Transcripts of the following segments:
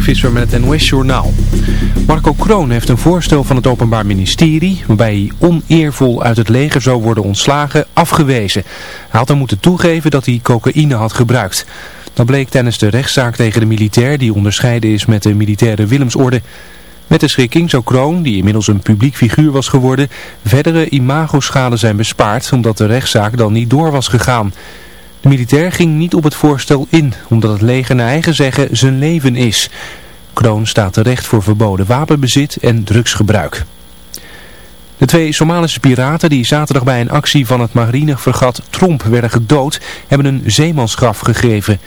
Visser met het NOS Journaal. Marco Kroon heeft een voorstel van het Openbaar Ministerie... waarbij hij oneervol uit het leger zou worden ontslagen, afgewezen. Hij had dan moeten toegeven dat hij cocaïne had gebruikt. Dat bleek tijdens de rechtszaak tegen de militair... die onderscheiden is met de militaire Willemsorde... Met de schikking zou Kroon, die inmiddels een publiek figuur was geworden, verdere imagoschade zijn bespaard omdat de rechtszaak dan niet door was gegaan. De militair ging niet op het voorstel in, omdat het leger naar eigen zeggen zijn leven is. Kroon staat terecht voor verboden wapenbezit en drugsgebruik. De twee Somalische piraten die zaterdag bij een actie van het marinefregat Tromp werden gedood, hebben een zeemansgraf gegeven.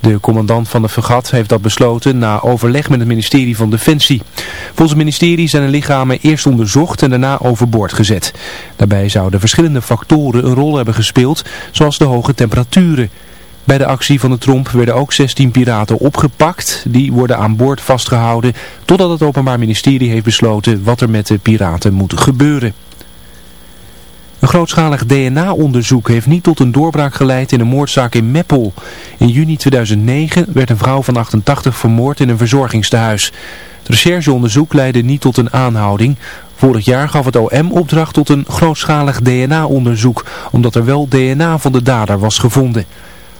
De commandant van de fregat heeft dat besloten na overleg met het ministerie van Defensie. Volgens het ministerie zijn de lichamen eerst onderzocht en daarna overboord gezet. Daarbij zouden verschillende factoren een rol hebben gespeeld, zoals de hoge temperaturen. Bij de actie van de Tromp werden ook 16 piraten opgepakt. Die worden aan boord vastgehouden totdat het Openbaar Ministerie heeft besloten wat er met de piraten moet gebeuren. Een grootschalig DNA-onderzoek heeft niet tot een doorbraak geleid in een moordzaak in Meppel. In juni 2009 werd een vrouw van 88 vermoord in een verzorgingstehuis. Het rechercheonderzoek leidde niet tot een aanhouding. Vorig jaar gaf het OM opdracht tot een grootschalig DNA-onderzoek, omdat er wel DNA van de dader was gevonden.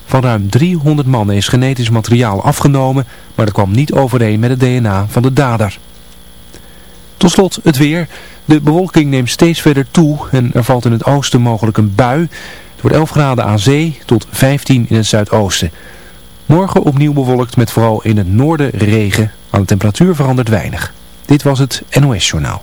Van ruim 300 mannen is genetisch materiaal afgenomen, maar dat kwam niet overeen met het DNA van de dader. Tot slot het weer. De bewolking neemt steeds verder toe en er valt in het oosten mogelijk een bui. Het wordt 11 graden aan zee tot 15 in het zuidoosten. Morgen opnieuw bewolkt met vooral in het noorden regen. Aan de temperatuur verandert weinig. Dit was het NOS Journaal.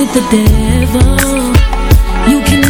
with the devil. You can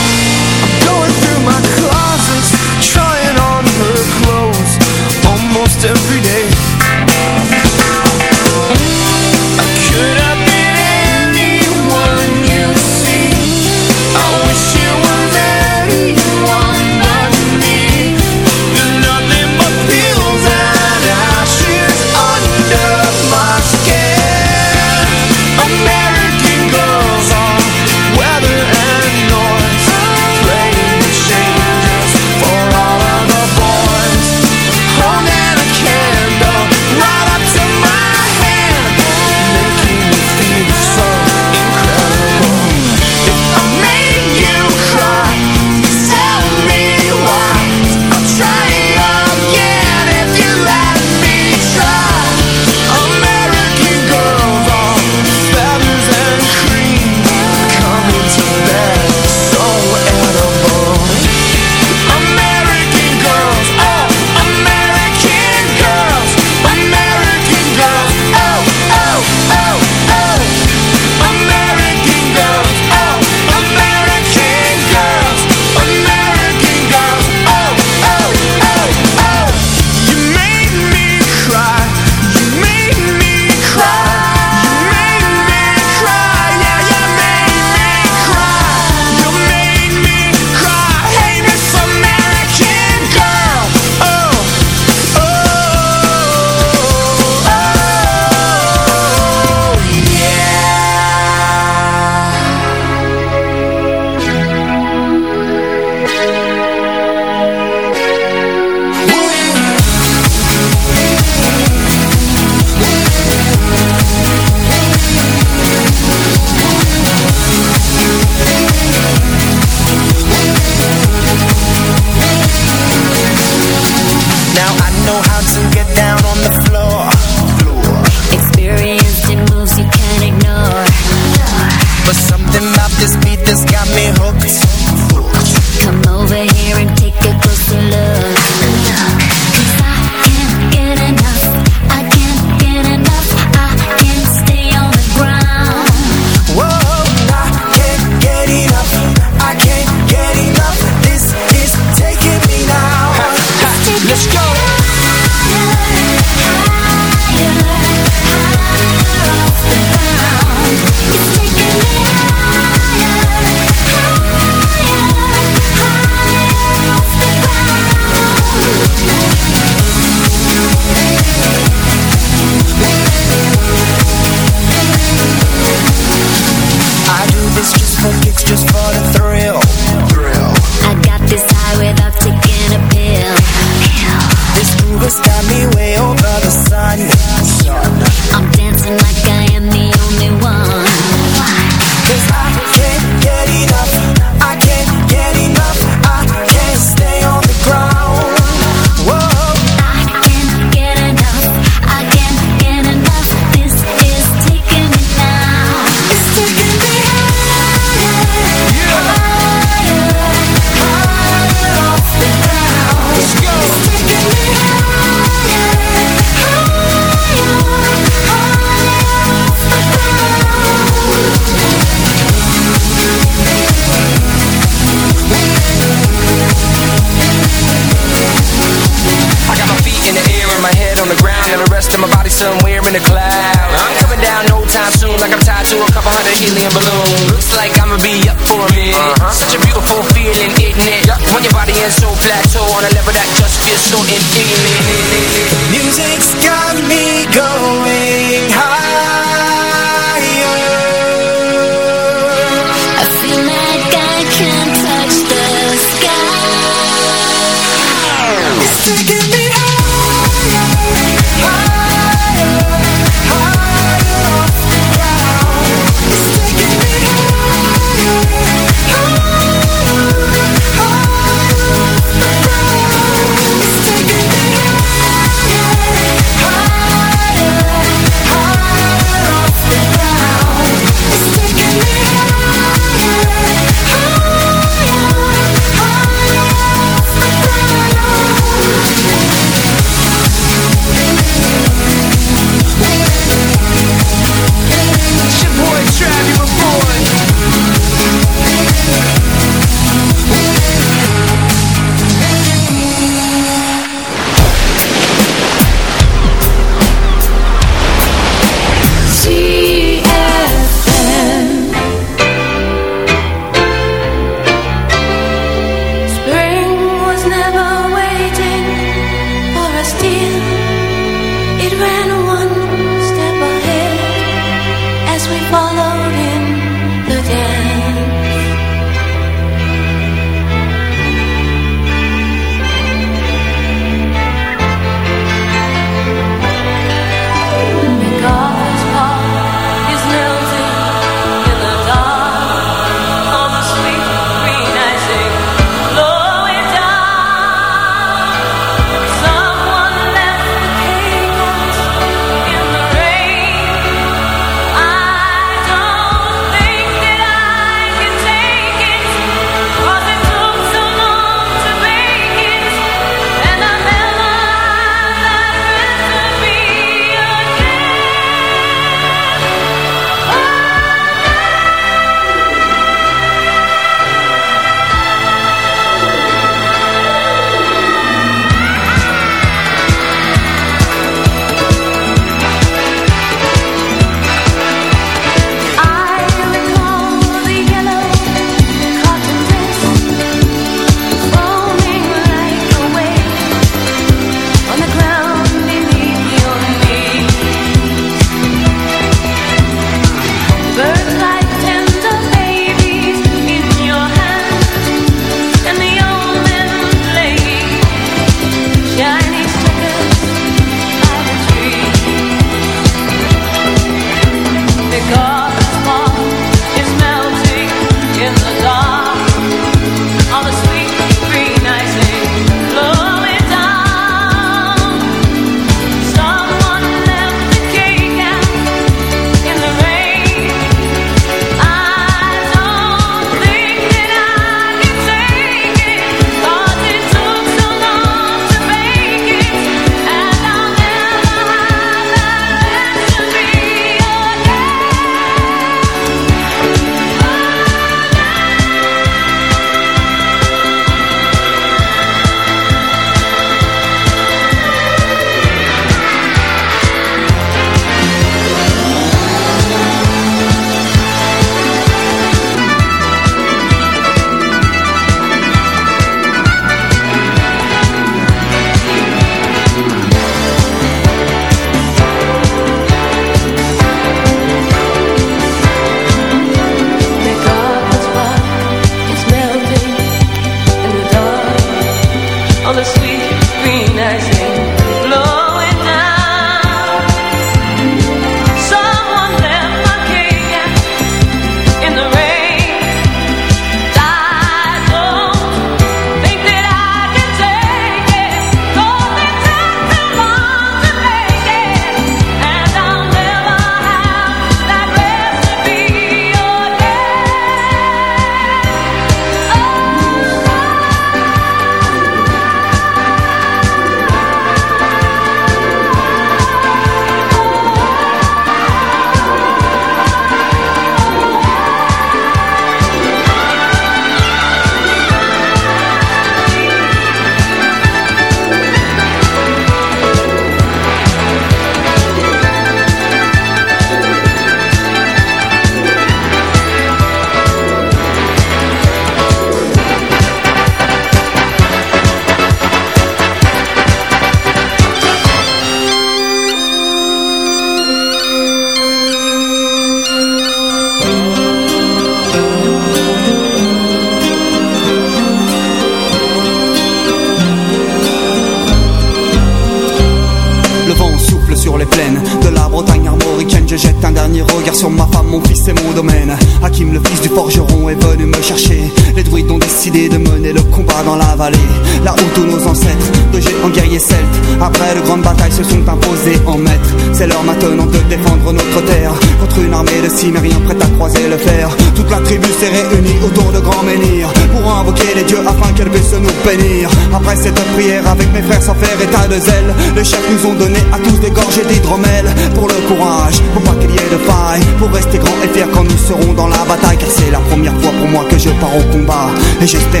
Ellos te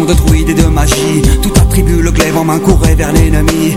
de druides et de magie Tout attribue le glaive en main courait vers l'ennemi